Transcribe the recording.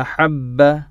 أحب